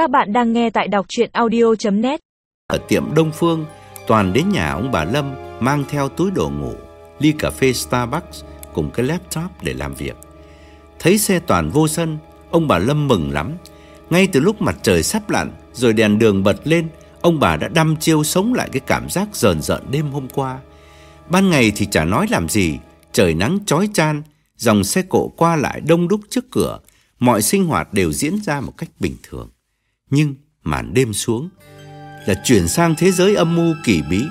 Các bạn đang nghe tại đọc chuyện audio.net Ở tiệm Đông Phương, Toàn đến nhà ông bà Lâm mang theo túi đồ ngủ, ly cà phê Starbucks cùng cái laptop để làm việc. Thấy xe Toàn vô sân, ông bà Lâm mừng lắm. Ngay từ lúc mặt trời sắp lặn rồi đèn đường bật lên, ông bà đã đăm chiêu sống lại cái cảm giác rờn rợn đêm hôm qua. Ban ngày thì chả nói làm gì, trời nắng chói chan, dòng xe cộ qua lại đông đúc trước cửa, mọi sinh hoạt đều diễn ra một cách bình thường. Nhưng màn đêm xuống là chuyển sang thế giới âm mưu kỳ bí.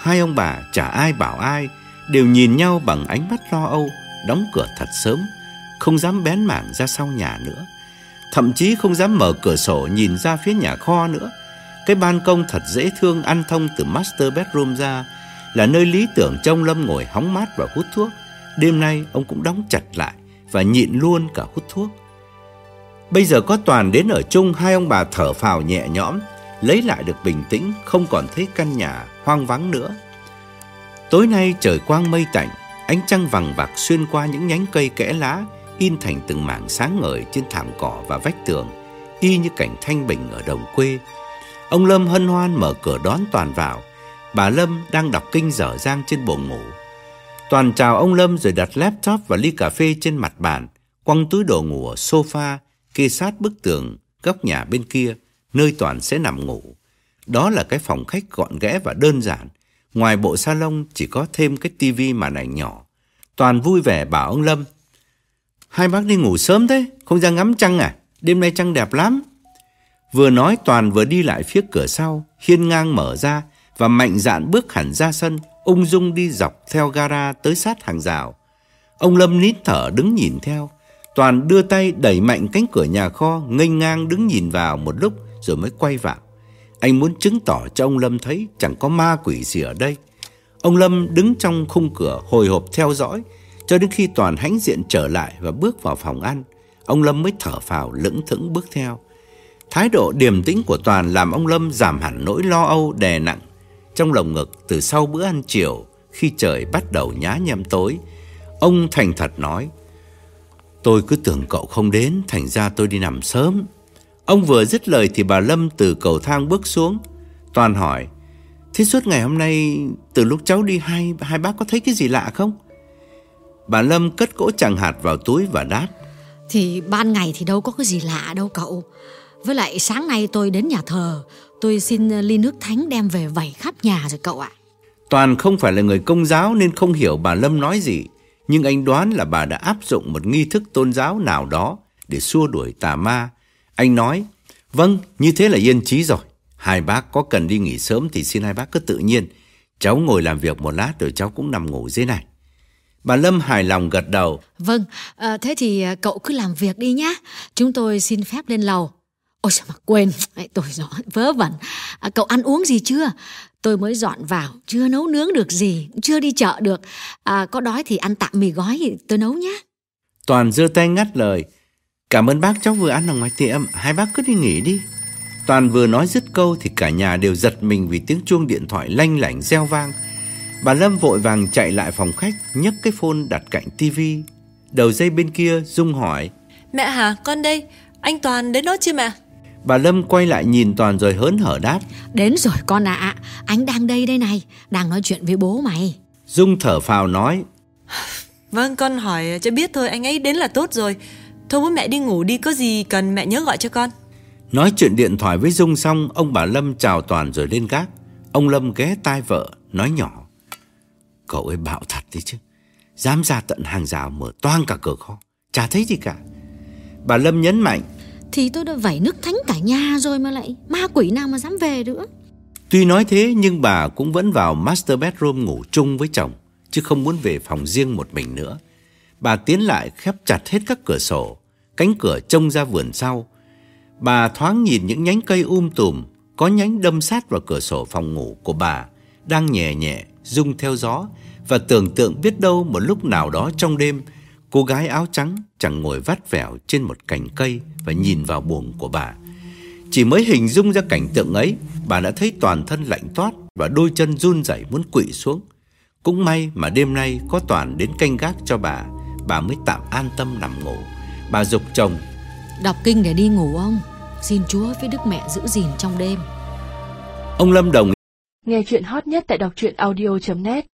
Hai ông bà chả ai bảo ai, đều nhìn nhau bằng ánh mắt lo âu, đóng cửa thật sớm, không dám bén mảng ra sau nhà nữa. Thậm chí không dám mở cửa sổ nhìn ra phía nhà kho nữa. Cái ban công thật dễ thương ăn thông từ master bedroom ra là nơi lý tưởng trông Lâm ngồi hóng mát và hút thuốc. Đêm nay ông cũng đóng chặt lại và nhịn luôn cả hút thuốc. Bây giờ có Toàn đến ở chung hai ông bà thở phào nhẹ nhõm, lấy lại được bình tĩnh, không còn thấy căn nhà hoang vắng nữa. Tối nay trời quang mây tạnh, ánh trăng vàng vạc xuyên qua những nhánh cây kẽ lá, in thành từng mảng sáng ngời trên thảm cỏ và vách tường, y như cảnh thanh bình ở đồng quê. Ông Lâm hân hoan mở cửa đón Toàn vào. Bà Lâm đang đọc kinh dở dang trên buồng ngủ. Toàn chào ông Lâm rồi đặt laptop và ly cà phê trên mặt bàn, quăng túi đồ ngủ ở sofa, kê sát bức tường góc nhà bên kia, nơi Toàn sẽ nằm ngủ. Đó là cái phòng khách gọn ghẽ và đơn giản. Ngoài bộ salon chỉ có thêm cái tivi màn ảnh nhỏ. Toàn vui vẻ bảo ông Lâm. Hai bác đi ngủ sớm thế, không ra ngắm trăng à? Đêm nay trăng đẹp lắm. Vừa nói Toàn vừa đi lại phía cửa sau, hiên ngang mở ra và mạnh dạn bước hẳn ra sân, ung dung đi dọc theo gara tới sát hàng rào. Ông Lâm nít thở đứng nhìn theo. Toàn đưa tay đẩy mạnh cánh cửa nhà kho, nghênh ngang đứng nhìn vào một lúc rồi mới quay vào. Anh muốn chứng tỏ cho ông Lâm thấy chẳng có ma quỷ gì ở đây. Ông Lâm đứng trong khung cửa hồi hộp theo dõi, cho đến khi Toàn hãnh diện trở lại và bước vào phòng ăn. Ông Lâm mới thở phào lững thững bước theo. Thái độ điềm tĩnh của Toàn làm ông Lâm giảm hẳn nỗi lo âu đè nặng trong lồng ngực từ sau bữa ăn chiều khi trời bắt đầu nhá nhem tối. Ông thành thật nói, tôi cứ tưởng cậu không đến, thành ra tôi đi nằm sớm. Ông vừa dứt lời thì bà Lâm từ cầu thang bước xuống. Toàn hỏi, thế suốt ngày hôm nay từ lúc cháu đi hai, hai bác có thấy cái gì lạ không? Bà Lâm cất cỗ chẳng hạt vào túi và đáp. Thì ban ngày thì đâu có cái gì lạ đâu cậu. Với lại sáng nay tôi đến nhà thờ, tôi xin ly nước thánh đem về vẩy khắp nhà rồi cậu ạ. Toàn không phải là người công giáo nên không hiểu bà Lâm nói gì, nhưng anh đoán là bà đã áp dụng một nghi thức tôn giáo nào đó để xua đuổi tà ma. Anh nói, vâng, như thế là yên trí rồi. Hai bác có cần đi nghỉ sớm thì xin hai bác cứ tự nhiên. Cháu ngồi làm việc một lát rồi cháu cũng nằm ngủ dưới này. Bà Lâm hài lòng gật đầu. Vâng, à, thế thì ờ, cậu cứ làm việc đi nhá. Chúng tôi xin phép lên lầu. Ôi sao mà quên, tôi rõ vớ vẩn. À, cậu ăn uống gì chưa? Tôi mới dọn vào, chưa nấu nướng được gì, chưa đi chợ được. À, có đói thì ăn tạm mì gói tôi nấu nhé. Toàn giơ tay ngắt lời. Cảm ơn bác cháu vừa ăn ở ngoài tiệm, hai bác cứ đi nghỉ đi. Toàn vừa nói dứt câu thì cả nhà đều giật mình vì tiếng chuông điện thoại lanh lảnh reo vang. Bà Lâm vội vàng chạy lại phòng khách, nhấc cái phone đặt cạnh tivi. Đầu dây bên kia Dung hỏi. Mẹ hả, con đây, anh Toàn đến đó chưa mẹ? Bà Lâm quay lại nhìn Toàn rồi hớn hở đáp. Đến rồi con ạ, à, anh đang đây đây này, đang nói chuyện với bố mày. Dung thở phào nói. Vâng, con hỏi cho biết thôi, anh ấy đến là tốt rồi. Thôi bố mẹ đi ngủ đi, có gì cần mẹ nhớ gọi cho con. Nói chuyện điện thoại với Dung xong, ông bà Lâm chào Toàn rồi lên gác. Ông Lâm ghé tai vợ, nói nhỏ. Cậu ấy bạo thật đấy chứ. Dám ra tận hàng rào mở toang cả cửa kho. Chả thấy gì cả. Bà Lâm nhấn mạnh. Thì tôi đã vẩy nước thánh cả nhà rồi mà lại ma quỷ nào mà dám về nữa. Tuy nói thế nhưng bà cũng vẫn vào master bedroom ngủ chung với chồng, chứ không muốn về phòng riêng một mình nữa. Bà tiến lại khép chặt hết các cửa sổ, cánh cửa trông ra vườn sau. Bà thoáng nhìn những nhánh cây um tùm, có nhánh đâm sát vào cửa sổ phòng ngủ của bà, đang nhẹ nhẹ, rung theo gió, và tưởng tượng biết đâu một lúc nào đó trong đêm, cô gái áo trắng chẳng ngồi vắt vẻo trên một cành cây và nhìn vào buồng của bà. Chỉ mới hình dung ra cảnh tượng ấy, bà đã thấy toàn thân lạnh toát và đôi chân run rẩy muốn quỵ xuống. Cũng may mà đêm nay có Toàn đến canh gác cho bà, bà mới tạm an tâm nằm ngủ. Bà dục chồng. Đọc kinh để đi ngủ không? Xin Chúa với Đức Mẹ giữ gìn trong đêm. Ông Lâm đồng Nghe chuyện hot nhất tại đọc truyện audio.net